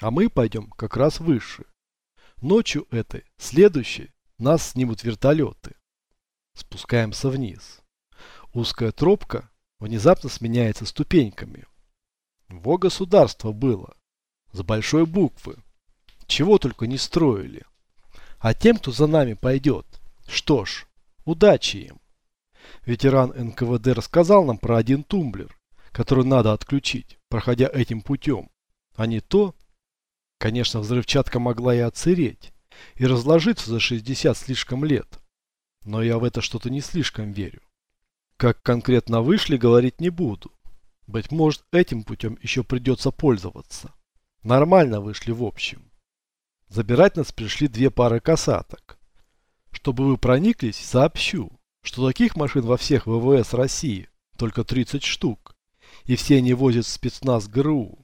А мы пойдем как раз выше. Ночью этой, следующей, нас снимут вертолеты. Спускаемся вниз. Узкая тропка внезапно сменяется ступеньками. Во государство было. С большой буквы. Чего только не строили. А тем, кто за нами пойдет, что ж, удачи им. Ветеран НКВД рассказал нам про один тумблер, который надо отключить, проходя этим путем. А не то, конечно, взрывчатка могла и отсыреть, и разложиться за 60 слишком лет. Но я в это что-то не слишком верю. Как конкретно вышли, говорить не буду. Быть может, этим путем еще придется пользоваться. Нормально вышли в общем. Забирать нас пришли две пары касаток. Чтобы вы прониклись, сообщу, что таких машин во всех ВВС России только 30 штук, и все они возят спецназ ГРУ.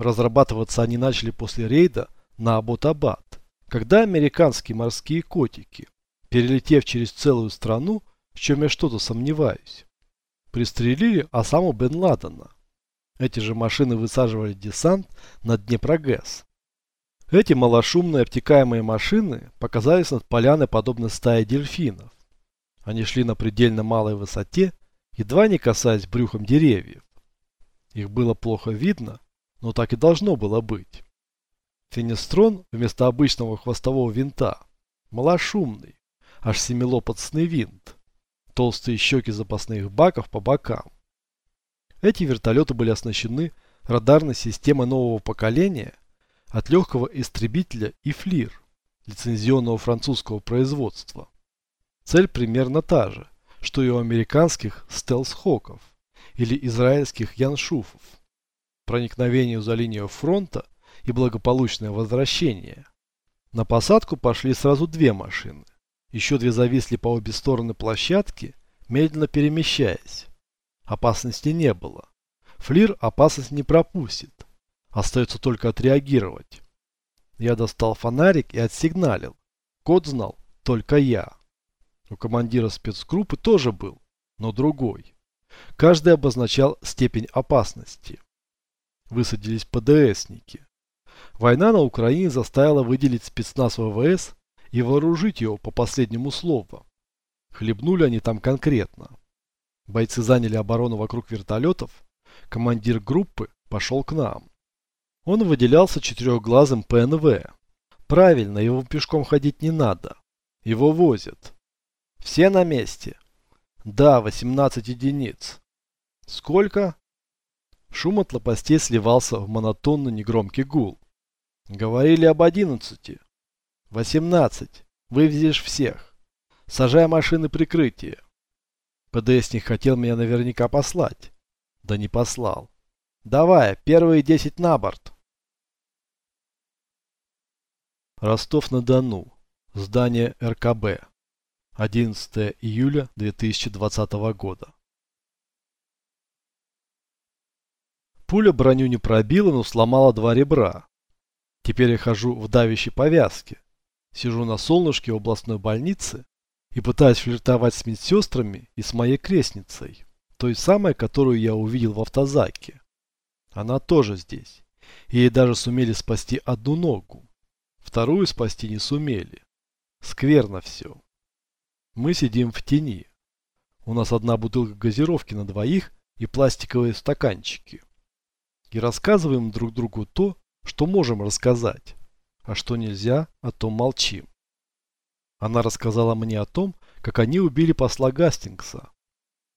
Разрабатываться они начали после рейда на Абот-Абад, когда американские морские котики, перелетев через целую страну, в чем я что-то сомневаюсь, пристрелили Осаму Бен Ладена. Эти же машины высаживали десант на Днепрогэс, эти малошумные обтекаемые машины показались над поляной подобно стае дельфинов. Они шли на предельно малой высоте, едва не касаясь брюхом деревьев. Их было плохо видно, но так и должно было быть. Фенестрон вместо обычного хвостового винта малошумный, аж семилопастный винт, толстые щеки запасных баков по бокам. Эти вертолеты были оснащены радарной системой нового поколения от легкого истребителя и флир, лицензионного французского производства. Цель примерно та же, что и у американских стелс-хоков или израильских яншуфов. Проникновение за линию фронта и благополучное возвращение. На посадку пошли сразу две машины. Еще две зависли по обе стороны площадки, медленно перемещаясь. Опасности не было. Флир опасность не пропустит. Остается только отреагировать. Я достал фонарик и отсигналил. Код знал только я. У командира спецгруппы тоже был, но другой. Каждый обозначал степень опасности. Высадились ПДСники. Война на Украине заставила выделить спецназ ВВС и вооружить его по последнему слову. Хлебнули они там конкретно. Бойцы заняли оборону вокруг вертолетов. Командир группы пошел к нам. Он выделялся четырехглазым ПНВ. Правильно, его пешком ходить не надо. Его возят. Все на месте? Да, 18 единиц. Сколько? Шум от лопастей сливался в монотонный негромкий гул. Говорили об 11. 18. Вывезешь всех. Сажай машины прикрытия. ПДСник хотел меня наверняка послать. Да не послал. Давай, первые десять на борт. Ростов-на-Дону. Здание РКБ. 11 июля 2020 года. Пуля броню не пробила, но сломала два ребра. Теперь я хожу в давящей повязке. Сижу на солнышке в областной больнице и пытаюсь флиртовать с медсестрами и с моей крестницей, той самой, которую я увидел в автозаке. Она тоже здесь. Ей даже сумели спасти одну ногу. Вторую спасти не сумели. Скверно все. Мы сидим в тени. У нас одна бутылка газировки на двоих и пластиковые стаканчики. И рассказываем друг другу то, что можем рассказать. А что нельзя, о том молчим. Она рассказала мне о том, как они убили посла Гастингса.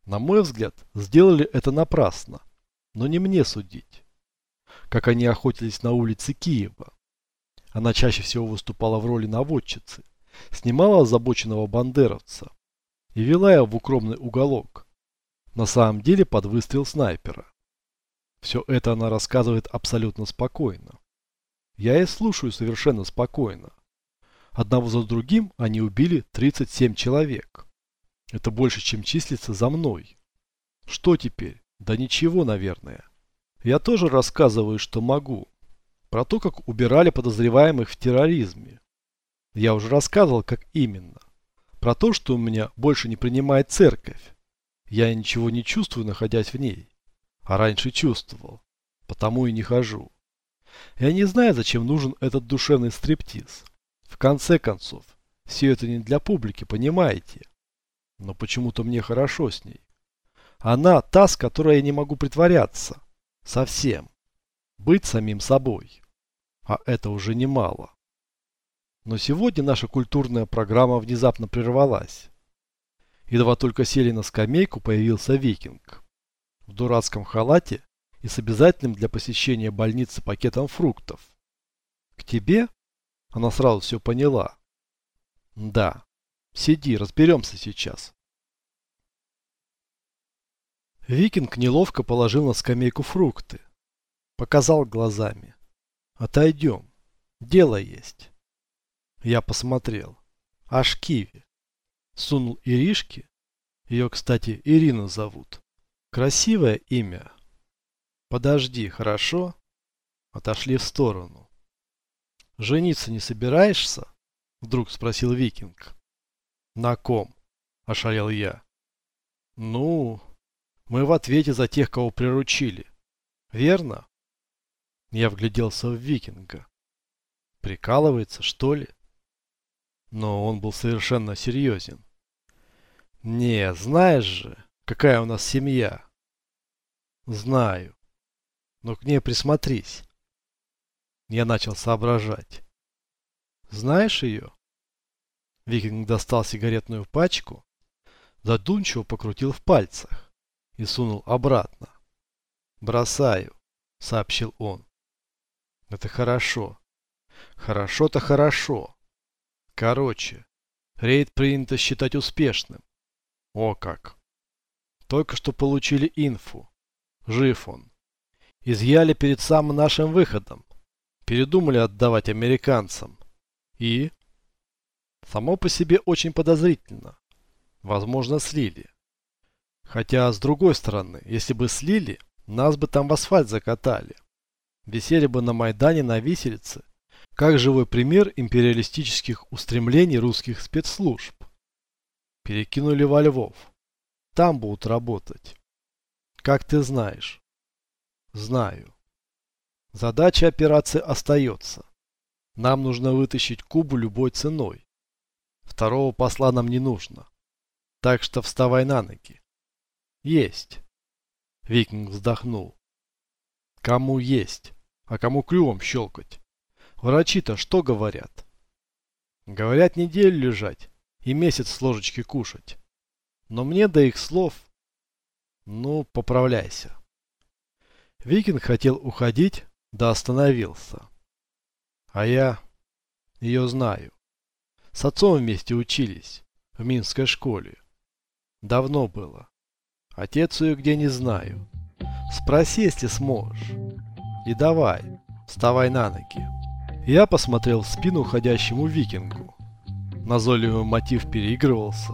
На мой взгляд, сделали это напрасно но не мне судить. Как они охотились на улице Киева. Она чаще всего выступала в роли наводчицы, снимала озабоченного бандеровца и вела его в укромный уголок. На самом деле под выстрел снайпера. Все это она рассказывает абсолютно спокойно. Я и слушаю совершенно спокойно. Одного за другим они убили 37 человек. Это больше, чем числится за мной. Что теперь? Да ничего, наверное. Я тоже рассказываю, что могу. Про то, как убирали подозреваемых в терроризме. Я уже рассказывал, как именно. Про то, что у меня больше не принимает церковь. Я ничего не чувствую, находясь в ней. А раньше чувствовал. Потому и не хожу. Я не знаю, зачем нужен этот душевный стриптиз. В конце концов, все это не для публики, понимаете? Но почему-то мне хорошо с ней. Она та, с которой я не могу притворяться. Совсем. Быть самим собой. А это уже немало. Но сегодня наша культурная программа внезапно прервалась. Едва только сели на скамейку, появился викинг. Дурацком халате и с обязательным для посещения больницы пакетом фруктов. К тебе? Она сразу все поняла. Да. Сиди, разберемся сейчас. Викинг неловко положил на скамейку фрукты. Показал глазами. Отойдем. Дело есть. Я посмотрел. Аж киви. Сунул Иришке. Ее, кстати, Ирина зовут. Красивое имя. Подожди, хорошо? Отошли в сторону. Жениться не собираешься? Вдруг спросил Викинг. На ком? Ошалел я. Ну, мы в ответе за тех, кого приручили. Верно? Я вгляделся в Викинга. Прикалывается, что ли? Но он был совершенно серьезен. Не, знаешь же, какая у нас семья. Знаю. Но к ней присмотрись. Я начал соображать. Знаешь ее? Викинг достал сигаретную пачку, задумчиво покрутил в пальцах и сунул обратно. «Бросаю», — сообщил он. «Это хорошо. Хорошо-то хорошо. Короче, рейд принято считать успешным. О как! Только что получили инфу. Жив он. Изъяли перед самым нашим выходом. Передумали отдавать американцам. И? Само по себе очень подозрительно. Возможно, слили. Хотя, с другой стороны, если бы слили, нас бы там в асфальт закатали. Висели бы на Майдане на виселице, как живой пример империалистических устремлений русских спецслужб. Перекинули во Львов. Там будут работать. Как ты знаешь? Знаю. Задача операции остается. Нам нужно вытащить Кубу любой ценой. Второго посла нам не нужно. Так что вставай на ноги. Есть. Викинг вздохнул. Кому есть, а кому клювом щелкать? Врачи-то что говорят? Говорят неделю лежать и месяц с ложечки кушать. Но мне до их слов... Ну, поправляйся. Викинг хотел уходить, да остановился. А я ее знаю. С отцом вместе учились в Минской школе. Давно было. Отец ее где не знаю. Спроси, если сможешь. И давай, вставай на ноги. Я посмотрел в спину уходящему викингу. Назойливый мотив переигрывался.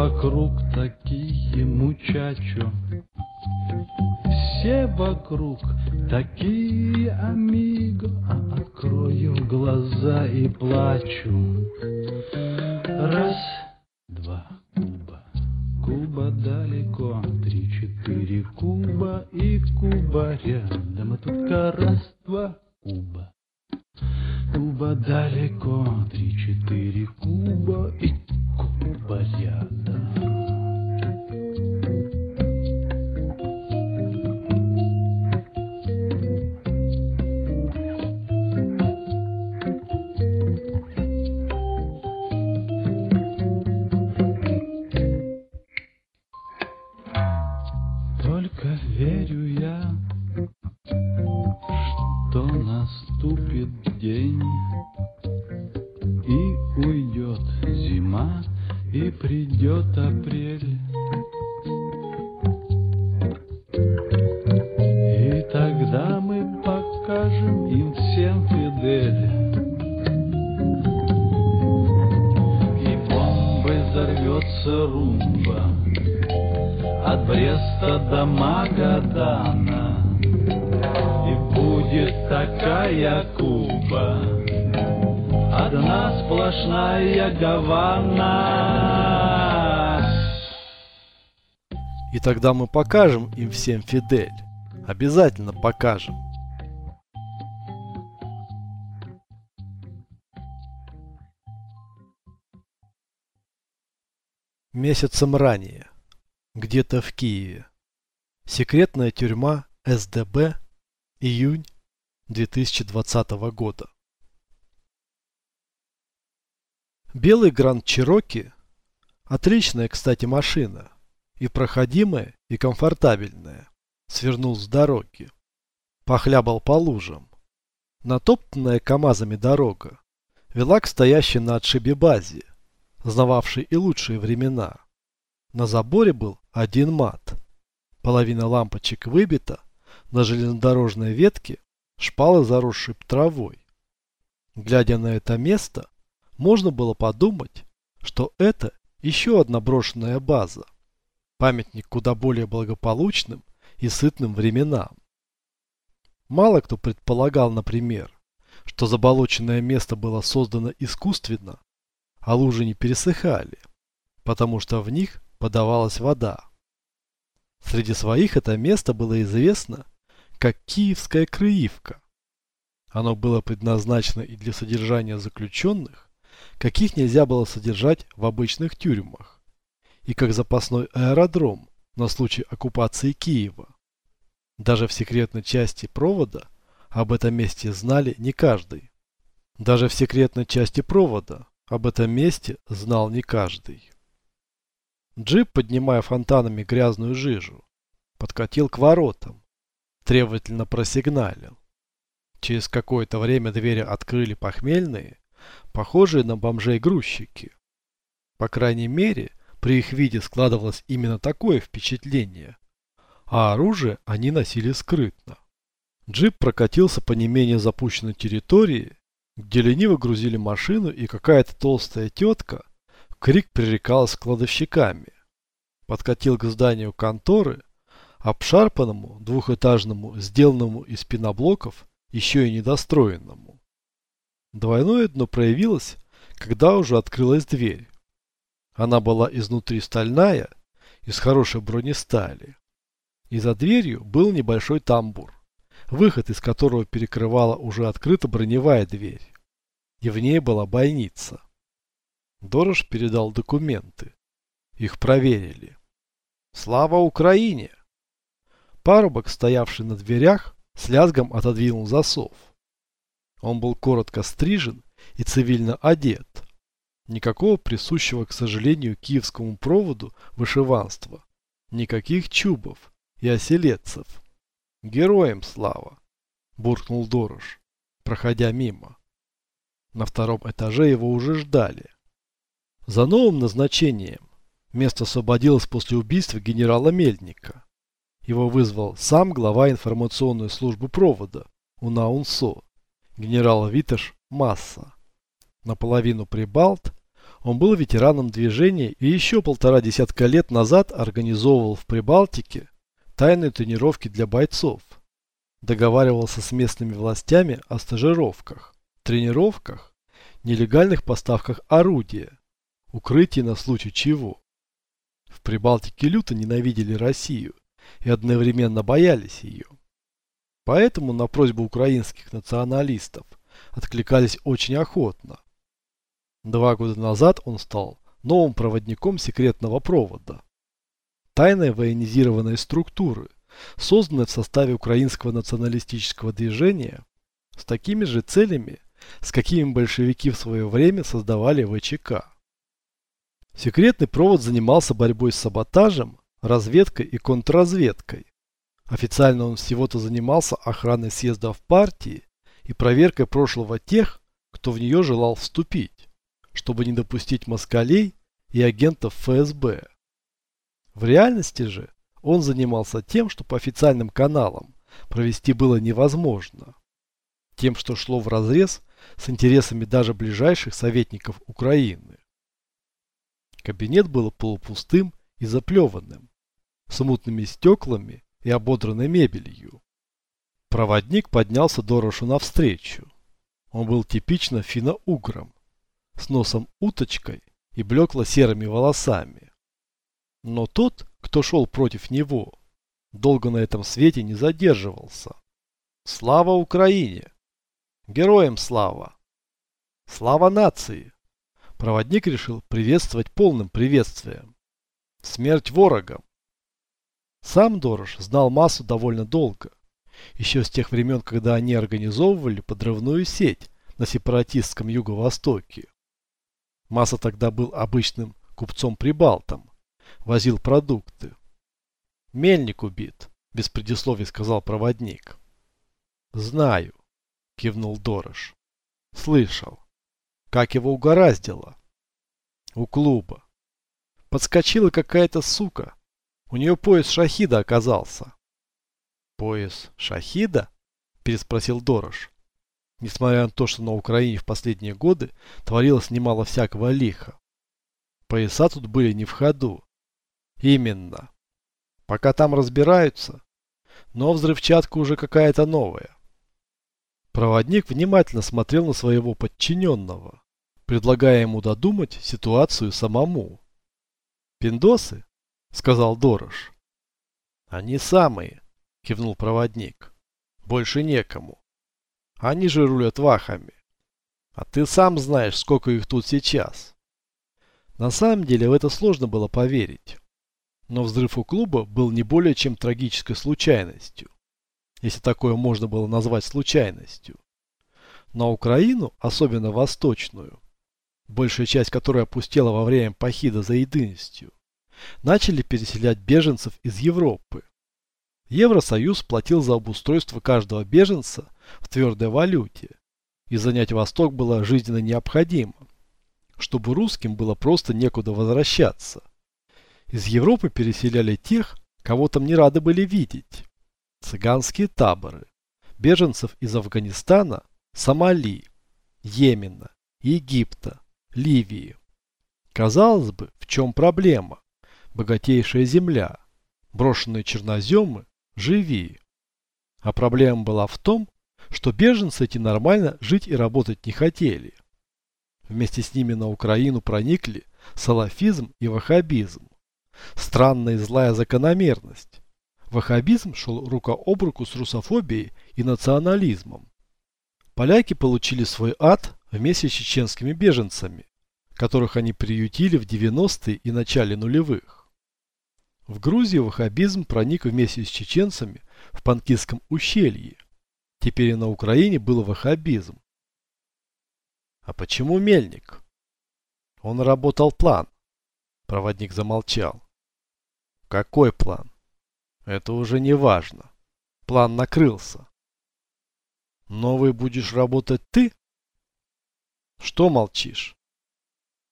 вокруг такие мучачо Все вокруг такие амиго А открою глаза и плачу Раз, два, Куба, Куба далеко Три-четыре куба и куба рядом, а тут раз, два, куба. Куба далеко, три-четыре куба и куба рядом. Гавана И тогда мы покажем им всем Фидель. Обязательно покажем. Месяцем ранее. Где-то в Киеве. Секретная тюрьма СДБ. Июнь 2020 года. Белый Гранд Чироки. Отличная, кстати, машина. И проходимая, и комфортабельная. Свернул с дороги. Похлябал по лужам. Натоптанная КАМАЗами дорога вела к стоящей на отшибе базе знававший и лучшие времена. На заборе был один мат. Половина лампочек выбита, на железнодорожной ветке шпалы заросшей травой. Глядя на это место, можно было подумать, что это еще одна брошенная база. Памятник куда более благополучным и сытным временам. Мало кто предполагал, например, что заболоченное место было создано искусственно а лужи не пересыхали, потому что в них подавалась вода. Среди своих это место было известно как Киевская Крыивка. Оно было предназначено и для содержания заключенных, каких нельзя было содержать в обычных тюрьмах, и как запасной аэродром на случай оккупации Киева. Даже в секретной части провода об этом месте знали не каждый. Даже в секретной части провода об этом месте знал не каждый. Джип, поднимая фонтанами грязную жижу, подкатил к воротам, требовательно просигналил. Через какое-то время двери открыли похмельные, похожие на бомжей грузчики. По крайней мере, при их виде складывалось именно такое впечатление, а оружие они носили скрытно. Джип прокатился по не менее запущенной территории где лениво грузили машину, и какая-то толстая тетка крик пререкалась кладовщиками. Подкатил к зданию конторы, обшарпанному, двухэтажному, сделанному из пеноблоков, еще и недостроенному. Двойное дно проявилось, когда уже открылась дверь. Она была изнутри стальная, из хорошей бронестали. И за дверью был небольшой тамбур выход из которого перекрывала уже открыта броневая дверь. И в ней была бойница. Дорож передал документы. Их проверили. Слава Украине! Парубок, стоявший на дверях, с лязгом отодвинул засов. Он был коротко стрижен и цивильно одет. Никакого присущего, к сожалению, киевскому проводу вышиванства. Никаких чубов и оселедцев. Героям слава! Буркнул Дорош, проходя мимо. На втором этаже его уже ждали. За новым назначением место освободилось после убийства генерала Мельника. Его вызвал сам глава информационной службы провода УНАУНСО, генерал Виташ Масса. Наполовину прибалт, он был ветераном движения и еще полтора десятка лет назад организовывал в Прибалтике тайные тренировки для бойцов. Договаривался с местными властями о стажировках, тренировках, нелегальных поставках орудия, укрытии на случай чего. В Прибалтике люто ненавидели Россию и одновременно боялись ее. Поэтому на просьбу украинских националистов откликались очень охотно. Два года назад он стал новым проводником секретного провода тайной военизированной структуры, созданной в составе украинского националистического движения с такими же целями, с какими большевики в свое время создавали ВЧК. Секретный провод занимался борьбой с саботажем, разведкой и контрразведкой. Официально он всего-то занимался охраной съездов партии и проверкой прошлого тех, кто в нее желал вступить, чтобы не допустить москалей и агентов ФСБ. В реальности же он занимался тем, что по официальным каналам провести было невозможно. Тем, что шло вразрез с интересами даже ближайших советников Украины. Кабинет был полупустым и заплеванным, с мутными стеклами и ободранной мебелью. Проводник поднялся Дорошу навстречу. Он был типично финно-угром, с носом уточкой и блекло-серыми волосами. Но тот, кто шел против него, долго на этом свете не задерживался. Слава Украине! Героям слава! Слава нации! Проводник решил приветствовать полным приветствием. Смерть ворогам! Сам Дорош знал массу довольно долго. Еще с тех времен, когда они организовывали подрывную сеть на сепаратистском юго-востоке. Масса тогда был обычным купцом-прибалтом. Возил продукты. Мельник убит, без предисловий сказал проводник. Знаю, кивнул Дорош. Слышал. Как его угораздило? У клуба. Подскочила какая-то сука. У нее пояс шахида оказался. Пояс шахида? Переспросил Дорош. Несмотря на то, что на Украине в последние годы творилось немало всякого лиха. Пояса тут были не в ходу. Именно. Пока там разбираются. Но взрывчатка уже какая-то новая. Проводник внимательно смотрел на своего подчиненного, предлагая ему додумать ситуацию самому. «Пиндосы?» — сказал Дорош. «Они самые», — кивнул проводник. «Больше некому. Они же рулят вахами. А ты сам знаешь, сколько их тут сейчас». На самом деле в это сложно было поверить. Но взрыв у клуба был не более чем трагической случайностью. Если такое можно было назвать случайностью. На Украину, особенно восточную, большая часть которой опустела во время похида за единостью, начали переселять беженцев из Европы. Евросоюз платил за обустройство каждого беженца в твердой валюте, и занять Восток было жизненно необходимо, чтобы русским было просто некуда возвращаться. Из Европы переселяли тех, кого там не рады были видеть. Цыганские таборы. Беженцев из Афганистана, Сомали, Йемена, Египта, Ливии. Казалось бы, в чем проблема? Богатейшая земля, брошенные черноземы, живи. А проблема была в том, что беженцы эти нормально жить и работать не хотели. Вместе с ними на Украину проникли салафизм и ваххабизм. Странная и злая закономерность. Ваххабизм шел рука об руку с русофобией и национализмом. Поляки получили свой ад вместе с чеченскими беженцами, которых они приютили в 90-е и начале нулевых. В Грузии ваххабизм проник вместе с чеченцами в Панкистском ущелье. Теперь и на Украине был ваххабизм. А почему мельник? Он работал план. Проводник замолчал. Какой план? Это уже не важно. План накрылся. Новый будешь работать ты? Что молчишь?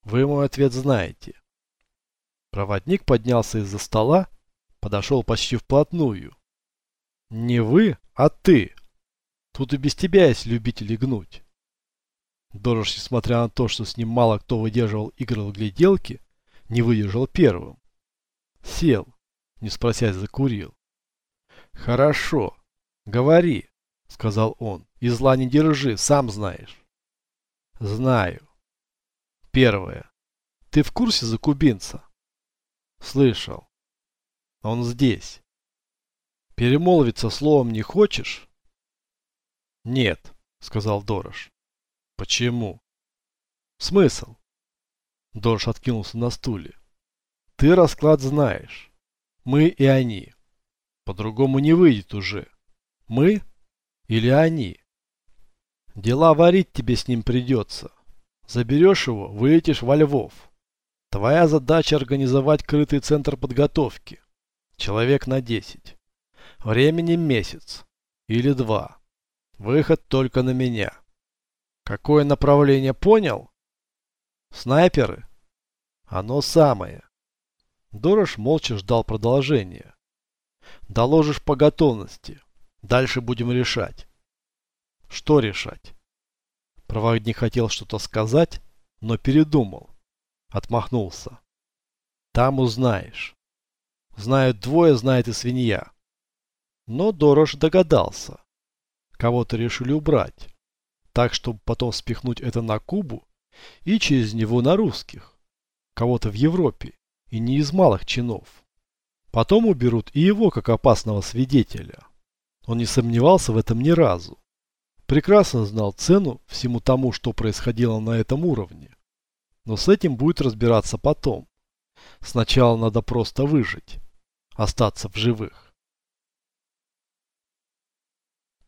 Вы мой ответ знаете. Проводник поднялся из-за стола, подошел почти вплотную. Не вы, а ты. Тут и без тебя есть любители гнуть. Дорож, несмотря на то, что с ним мало кто выдерживал игры в гляделки, не выдержал первым. Сел, не спросясь, закурил. Хорошо, говори, сказал он. И зла не держи, сам знаешь. Знаю. Первое. Ты в курсе за кубинца? Слышал. Он здесь. Перемолвиться словом не хочешь? Нет, сказал Дорош. Почему? Смысл? Дорош откинулся на стуле. Ты расклад знаешь. Мы и они. По-другому не выйдет уже. Мы или они. Дела варить тебе с ним придется. Заберешь его, вылетишь во Львов. Твоя задача организовать крытый центр подготовки. Человек на 10. Времени месяц. Или два. Выход только на меня. Какое направление понял? Снайперы? Оно самое. Дорош молча ждал продолжения. Доложишь по готовности. Дальше будем решать. Что решать? Проводник хотел что-то сказать, но передумал. Отмахнулся. Там узнаешь. Знают двое, знает и свинья. Но Дорож догадался. Кого-то решили убрать, так, чтобы потом спихнуть это на Кубу и через него на русских. Кого-то в Европе, и не из малых чинов. Потом уберут и его как опасного свидетеля. Он не сомневался в этом ни разу. Прекрасно знал цену всему тому, что происходило на этом уровне. Но с этим будет разбираться потом. Сначала надо просто выжить. Остаться в живых.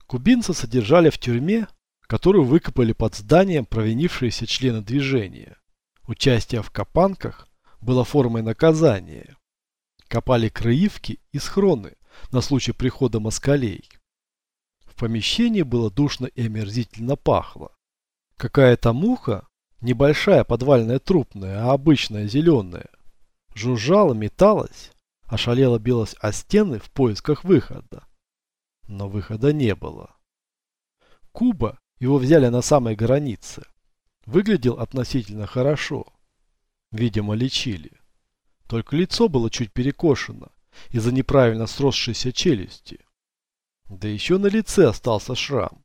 Кубинца содержали в тюрьме, которую выкопали под зданием провинившиеся члены движения. Участие в копанках было формой наказания. Копали крыивки и схроны на случай прихода москалей. В помещении было душно и омерзительно пахло. Какая-то муха, небольшая подвальная трупная, а обычная зеленая, жужжала, металась, ошалела билась о стены в поисках выхода. Но выхода не было. Куба, его взяли на самой границе, выглядел относительно хорошо. Видимо, лечили. Только лицо было чуть перекошено из-за неправильно сросшейся челюсти. Да еще на лице остался шрам.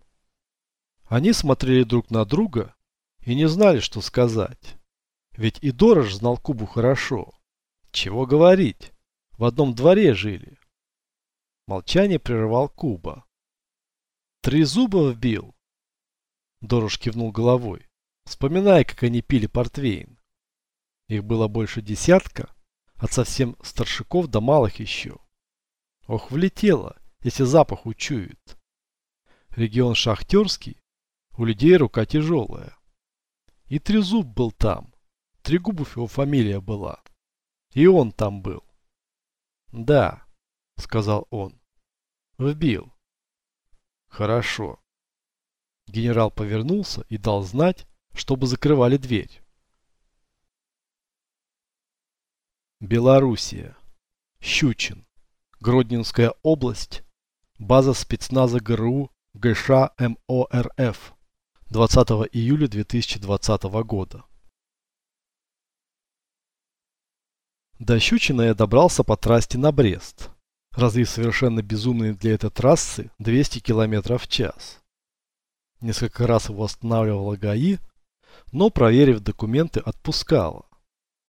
Они смотрели друг на друга и не знали, что сказать. Ведь и Дорож знал Кубу хорошо. Чего говорить? В одном дворе жили. Молчание прерывал Куба. Три зуба вбил. Дорож кивнул головой, вспоминая, как они пили портвейн. Их было больше десятка, от совсем старшиков до малых еще. Ох, влетело, если запах учует. Регион шахтерский, у людей рука тяжелая. И Трезуб был там. Трегубов его фамилия была. И он там был. Да, сказал он. Вбил. Хорошо. Генерал повернулся и дал знать, чтобы закрывали дверь. Белоруссия. Щучин. Гродненская область. База спецназа ГРУ ГШ МОРФ. 20 июля 2020 года. До Щучина я добрался по трассе на Брест, развив совершенно безумные для этой трассы 200 км в час. Несколько раз его останавливала ГАИ, но, проверив документы, отпускала.